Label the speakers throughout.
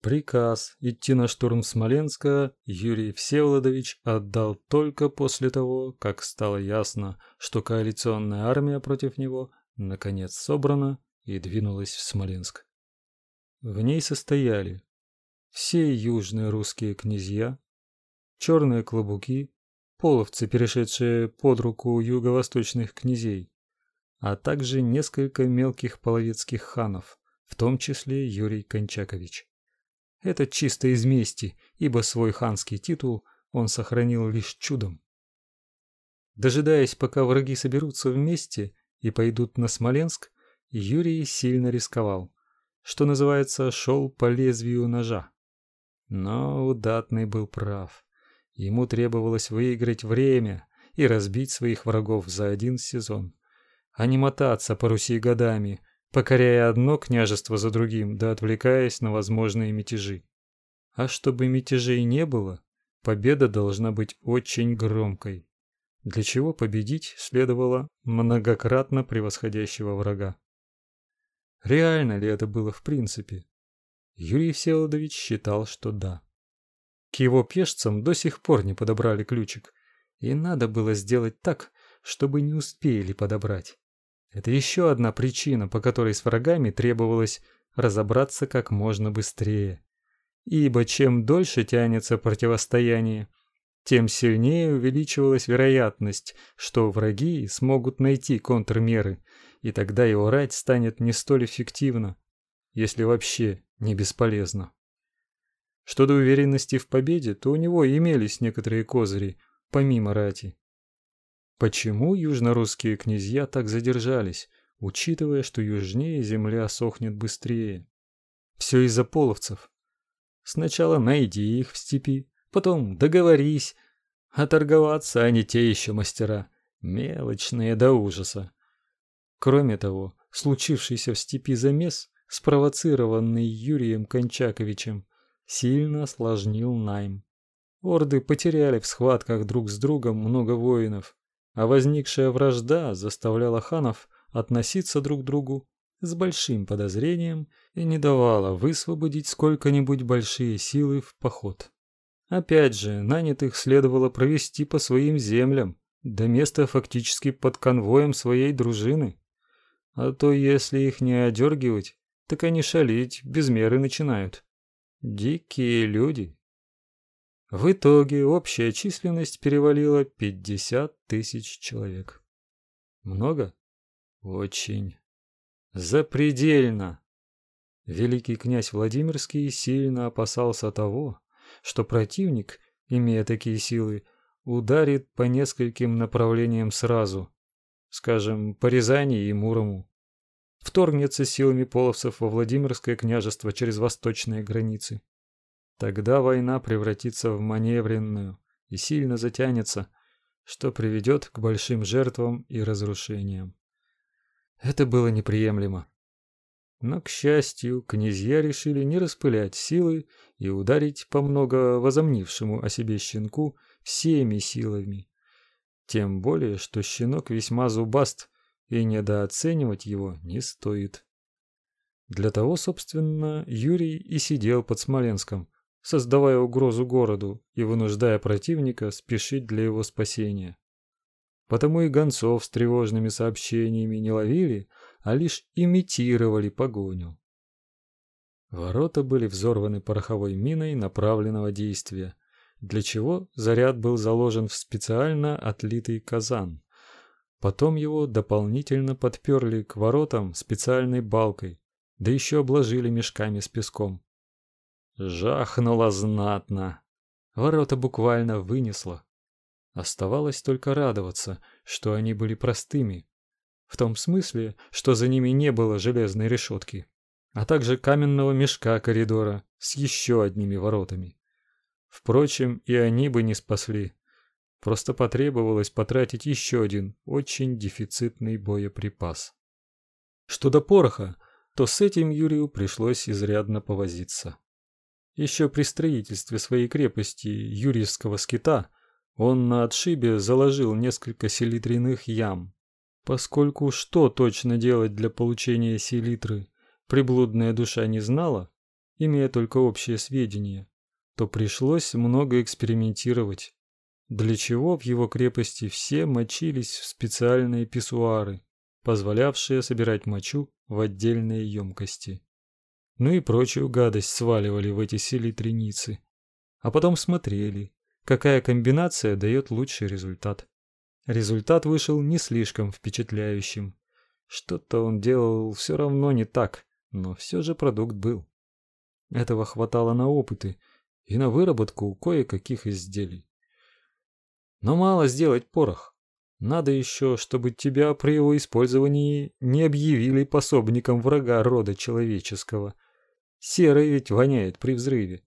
Speaker 1: Приказ идти на штурм Смоленска Юрий Всеволодович отдал только после того, как стало ясно, что коалиционная армия против него наконец собрана и двинулась в Смоленск. В ней состояли все южные русские князья, черные клобуки, половцы, перешедшие под руку юго-восточных князей, а также несколько мелких половецких ханов, в том числе Юрий Кончакович. Это чисто из мести, ибо свой ханский титул он сохранил лишь чудом. Дожидаясь, пока враги соберутся вместе и пойдут на Смоленск, Юрий сильно рисковал, что называется, шел по лезвию ножа. Но удатный был прав. Ему требовалось выиграть время и разбить своих врагов за один сезон, а не мотаться по Руси годами, покоряя одно княжество за другим, да отвлекаясь на возможные мятежи. А чтобы мятежей не было, победа должна быть очень громкой. Для чего победить следовало многократно превосходящего врага. Реально ли это было в принципе? Юрий Всеволодович считал, что да. К его пешцам до сих пор не подобрали ключик, и надо было сделать так, чтобы не успели подобрать. Это еще одна причина, по которой с врагами требовалось разобраться как можно быстрее. Ибо чем дольше тянется противостояние, тем сильнее увеличивалась вероятность, что враги смогут найти контрмеры, и тогда его рать станет не столь эффективна, если вообще не бесполезна. Что до уверенности в победе, то у него имелись некоторые козыри, помимо рати. Почему южнорусские князья так задержались, учитывая, что южнее земля сохнет быстрее? Все из-за половцев. Сначала найди их в степи, потом договорись, а торговаться они те еще мастера, мелочные до ужаса. Кроме того, случившийся в степи замес, спровоцированный Юрием Кончаковичем, сильно осложнил найм. Орды потеряли в схватках друг с другом много воинов, а возникшая вражда заставляла ханов относиться друг к другу с большим подозрением и не давала высвободить сколько-нибудь большие силы в поход. Опять же, нанятых следовало провести по своим землям, до места фактически под конвоем своей дружины. А то если их не одергивать, так они шалить без меры начинают. Дикие люди. В итоге общая численность перевалила 50 тысяч человек. Много? Очень. Запредельно. Великий князь Владимирский сильно опасался того, что противник, имея такие силы, ударит по нескольким направлениям сразу, скажем, по Рязани и Мурому, вторгнется силами половцев во Владимирское княжество через восточные границы. Тогда война превратится в маневренную и сильно затянется, что приведет к большим жертвам и разрушениям. Это было неприемлемо. Но, к счастью, князья решили не распылять силы и ударить по много возомнившему о себе щенку всеми силами. Тем более, что щенок весьма зубаст, и недооценивать его не стоит. Для того, собственно, Юрий и сидел под Смоленском, создавая угрозу городу и вынуждая противника спешить для его спасения. Потому и гонцов с тревожными сообщениями не ловили, а лишь имитировали погоню. Ворота были взорваны пороховой миной направленного действия, для чего заряд был заложен в специально отлитый казан. Потом его дополнительно подперли к воротам специальной балкой, да еще обложили мешками с песком. Жахнуло знатно. Ворота буквально вынесло. Оставалось только радоваться, что они были простыми. В том смысле, что за ними не было железной решетки, а также каменного мешка коридора с еще одними воротами. Впрочем, и они бы не спасли. Просто потребовалось потратить еще один очень дефицитный боеприпас. Что до пороха, то с этим Юрию пришлось изрядно повозиться. Еще при строительстве своей крепости Юрьевского скита он на отшибе заложил несколько селитряных ям. Поскольку что точно делать для получения селитры приблудная душа не знала, имея только общие сведения, то пришлось много экспериментировать, для чего в его крепости все мочились в специальные писсуары, позволявшие собирать мочу в отдельные емкости. Ну и прочую гадость сваливали в эти селитреницы, а потом смотрели, какая комбинация дает лучший результат. Результат вышел не слишком впечатляющим. Что-то он делал все равно не так, но все же продукт был. Этого хватало на опыты и на выработку кое-каких изделий. Но мало сделать порох. Надо еще, чтобы тебя при его использовании не объявили пособником врага рода человеческого. Серый ведь воняет при взрыве.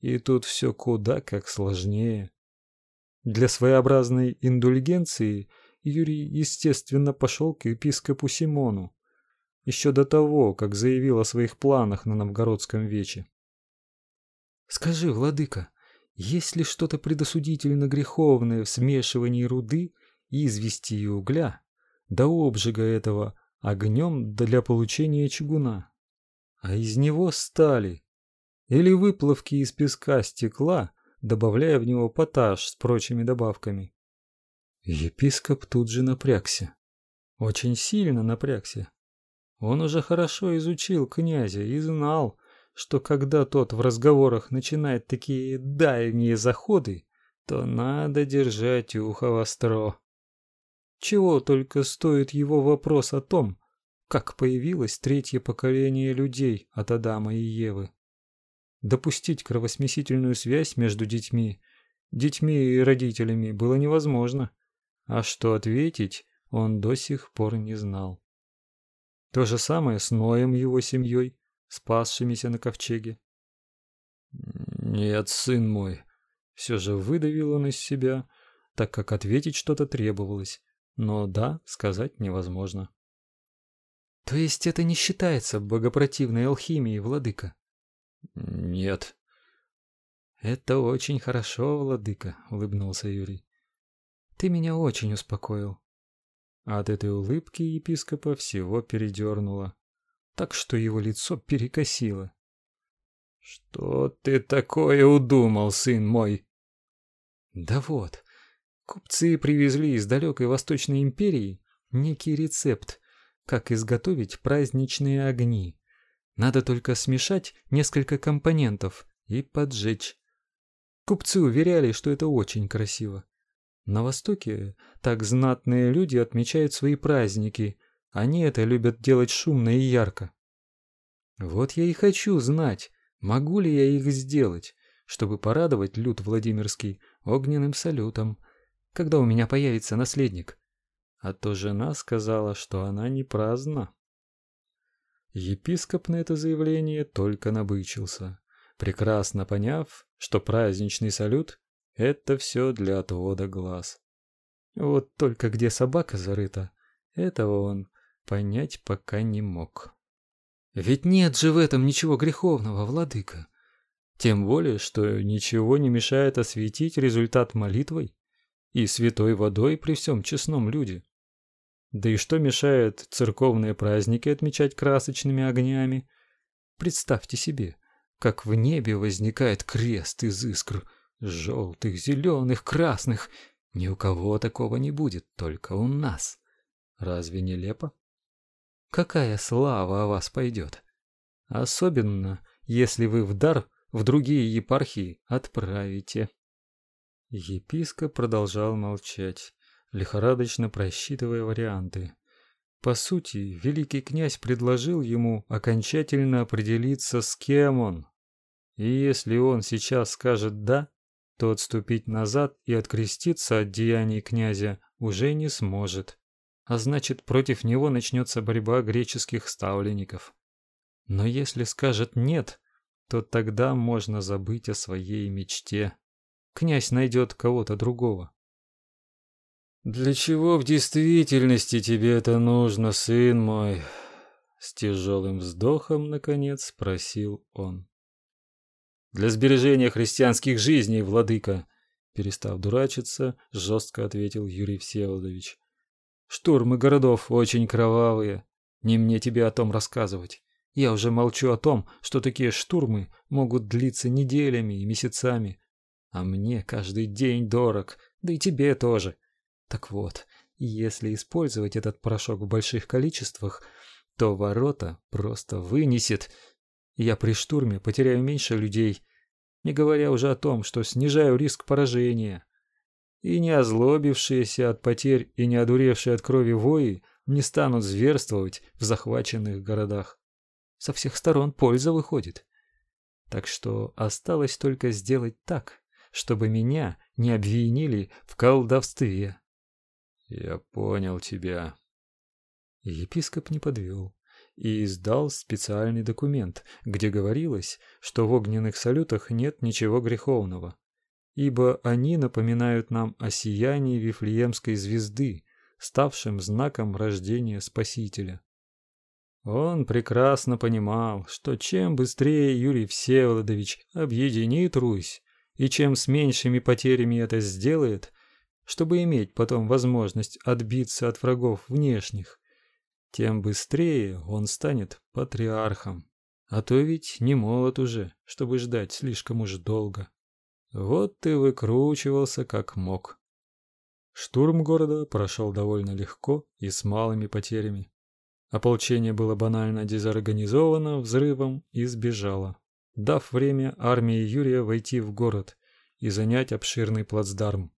Speaker 1: И тут все куда как сложнее. Для своеобразной индульгенции Юрий, естественно, пошел к епископу Симону, еще до того, как заявил о своих планах на новгородском вече. Скажи, владыка, есть ли что-то предосудительно греховное в смешивании руды, извести и угля, до обжига этого огнем для получения чугуна, а из него стали, или выплавки из песка стекла, добавляя в него поташ с прочими добавками? Епископ тут же напрягся. Очень сильно напрягся. Он уже хорошо изучил князя и знал, что когда тот в разговорах начинает такие дальние заходы, то надо держать ухо востро. Чего только стоит его вопрос о том, как появилось третье поколение людей от Адама и Евы. Допустить кровосмесительную связь между детьми, детьми и родителями было невозможно, а что ответить, он до сих пор не знал. То же самое с Ноем и его семьей спасшимися на ковчеге. «Нет, сын мой», — все же выдавил он из себя, так как ответить что-то требовалось, но «да» сказать невозможно. «То есть это не считается богопротивной алхимией, владыка?» «Нет». «Это очень хорошо, владыка», — улыбнулся Юрий. «Ты меня очень успокоил». От этой улыбки епископа всего передернуло так что его лицо перекосило. «Что ты такое удумал, сын мой?» «Да вот, купцы привезли из далекой Восточной империи некий рецепт, как изготовить праздничные огни. Надо только смешать несколько компонентов и поджечь. Купцы уверяли, что это очень красиво. На Востоке так знатные люди отмечают свои праздники, они это любят делать шумно и ярко. Вот я и хочу знать, могу ли я их сделать, чтобы порадовать люд Владимирский огненным салютом, когда у меня появится наследник. А то жена сказала, что она не праздна. Епископ на это заявление только набычился, прекрасно поняв, что праздничный салют — это все для отвода глаз. Вот только где собака зарыта, этого он понять пока не мог. Ведь нет же в этом ничего греховного, владыка. Тем более, что ничего не мешает осветить результат молитвой и святой водой при всем честном люде. Да и что мешает церковные праздники отмечать красочными огнями? Представьте себе, как в небе возникает крест из искр, желтых, зеленых, красных. Ни у кого такого не будет, только у нас. Разве не лепо? какая слава о вас пойдет. Особенно, если вы в дар в другие епархии отправите. Епископ продолжал молчать, лихорадочно просчитывая варианты. По сути, великий князь предложил ему окончательно определиться, с кем он. И если он сейчас скажет «да», то отступить назад и откреститься от деяний князя уже не сможет а значит, против него начнется борьба греческих ставленников. Но если скажет «нет», то тогда можно забыть о своей мечте. Князь найдет кого-то другого. «Для чего в действительности тебе это нужно, сын мой?» С тяжелым вздохом, наконец, спросил он. «Для сбережения христианских жизней, владыка!» Перестав дурачиться, жестко ответил Юрий Всеволодович. Штурмы городов очень кровавые. Не мне тебе о том рассказывать. Я уже молчу о том, что такие штурмы могут длиться неделями и месяцами. А мне каждый день дорог, да и тебе тоже. Так вот, если использовать этот порошок в больших количествах, то ворота просто вынесет. Я при штурме потеряю меньше людей, не говоря уже о том, что снижаю риск поражения. И не озлобившиеся от потерь и не одуревшие от крови вои не станут зверствовать в захваченных городах. Со всех сторон польза выходит. Так что осталось только сделать так, чтобы меня не обвинили в колдовстве.
Speaker 2: Я понял тебя.
Speaker 1: Епископ не подвел и издал специальный документ, где говорилось, что в огненных салютах нет ничего греховного, ибо они напоминают нам о сиянии Вифлеемской звезды, ставшем знаком рождения Спасителя. Он прекрасно понимал, что чем быстрее Юрий Всеволодович объединит Русь, и чем с меньшими потерями это сделает, чтобы иметь потом возможность отбиться от врагов внешних, тем быстрее он станет патриархом. А то ведь не молод уже, чтобы ждать слишком уж долго. Вот ты выкручивался как мог. Штурм города прошел довольно легко и с малыми потерями. Ополчение было банально дезорганизовано взрывом и сбежало, дав время армии Юрия войти в город и занять обширный плацдарм.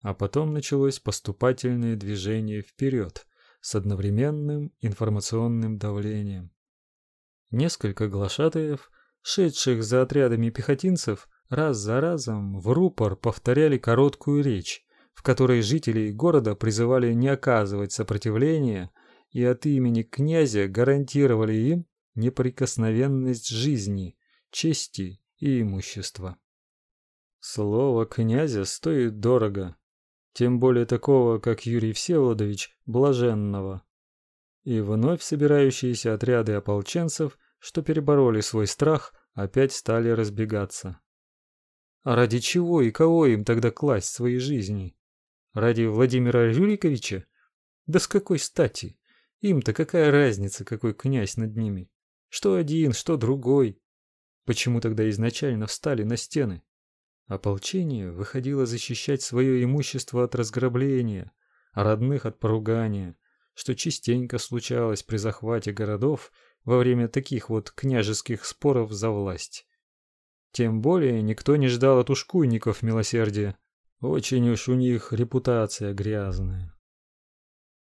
Speaker 1: А потом началось поступательное движение вперед с одновременным информационным давлением. Несколько глашатаев, шедших за отрядами пехотинцев, раз за разом в рупор повторяли короткую речь, в которой жителей города призывали не оказывать сопротивления и от имени князя гарантировали им неприкосновенность жизни, чести и имущества. Слово князя стоит дорого, тем более такого, как Юрий Всеволодович Блаженного. И вновь собирающиеся отряды ополченцев, что перебороли свой страх, опять стали разбегаться. А ради чего и кого им тогда класть свои жизни? Ради Владимира Рюриковича? Да с какой стати? Им-то какая разница, какой князь над ними? Что один, что другой? Почему тогда изначально встали на стены? Ополчение выходило защищать свое имущество от разграбления, а родных от поругания, что частенько случалось при захвате городов во время таких вот княжеских споров за власть. Тем более никто не ждал от ушкуйников милосердия. Очень уж у них репутация грязная.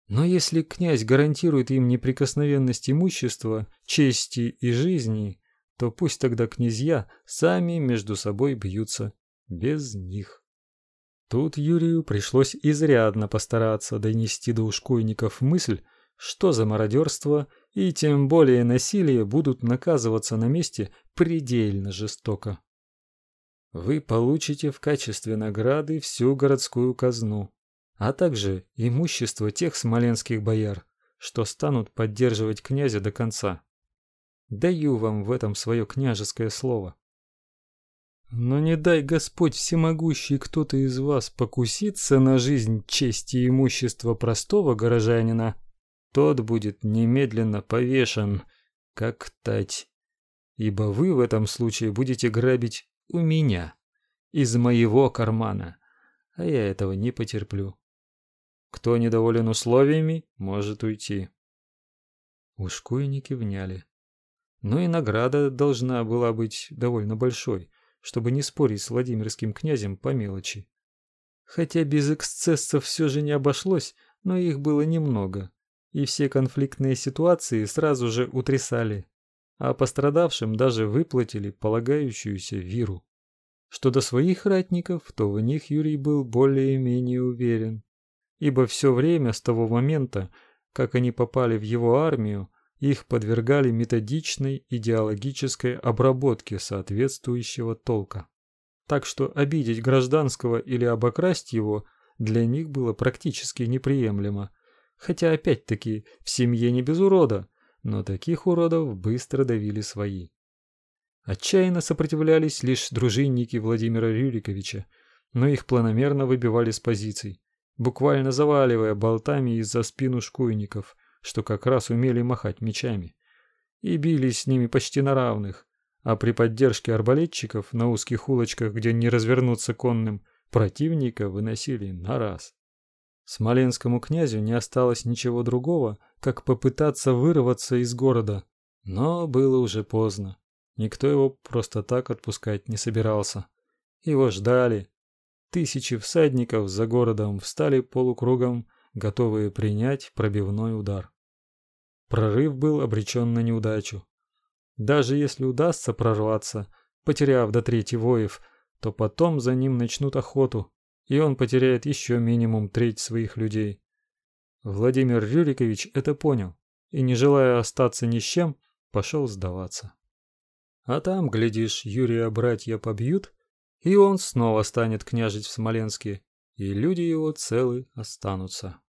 Speaker 1: Но если князь гарантирует им неприкосновенность имущества, чести и жизни, то пусть тогда князья сами между собой бьются без них. Тут Юрию пришлось изрядно постараться донести до ушкуйников мысль, что за мародерство и тем более насилие будут наказываться на месте предельно жестоко. Вы получите в качестве награды всю городскую казну, а также имущество тех смоленских бояр, что станут поддерживать князя до конца. Даю вам в этом свое княжеское слово. Но не дай Господь всемогущий кто-то из вас покуситься на жизнь, честь и имущество простого горожанина, тот будет немедленно повешен, как тать. Ибо вы в этом случае будете грабить у меня, из моего кармана, а я этого не потерплю. Кто недоволен условиями, может уйти. Ушкуйники вняли. Но и награда должна была быть довольно большой — чтобы не спорить с Владимирским князем по мелочи. Хотя без эксцессов все же не обошлось, но их было немного, и все конфликтные ситуации сразу же утрясали, а пострадавшим даже выплатили полагающуюся виру. Что до своих ратников, то в них Юрий был более-менее уверен, ибо все время с того момента, как они попали в его армию, их подвергали методичной идеологической обработке соответствующего толка. Так что обидеть гражданского или обокрасть его для них было практически неприемлемо. Хотя опять-таки в семье не без урода, но таких уродов быстро давили свои. Отчаянно сопротивлялись лишь дружинники Владимира Рюриковича, но их планомерно выбивали с позиций, буквально заваливая болтами из-за спину шкуйников – что как раз умели махать мечами. и бились с ними почти на равных, а при поддержке арбалетчиков на узких улочках, где не развернуться конным, противника выносили на раз. Смоленскому князю не осталось ничего другого, как попытаться вырваться из города, но было уже поздно. Никто его просто так отпускать не собирался. Его ждали. Тысячи всадников за городом встали полукругом, готовые принять пробивной удар. Прорыв был обречен на неудачу. Даже если удастся прорваться, потеряв до трети воев, то потом за ним начнут охоту, и он потеряет еще минимум треть своих людей. Владимир Рюрикович это понял и, не желая остаться ни с чем, пошел сдаваться. А там, глядишь, Юрия братья побьют, и он снова станет княжить в Смоленске, и люди его целы останутся.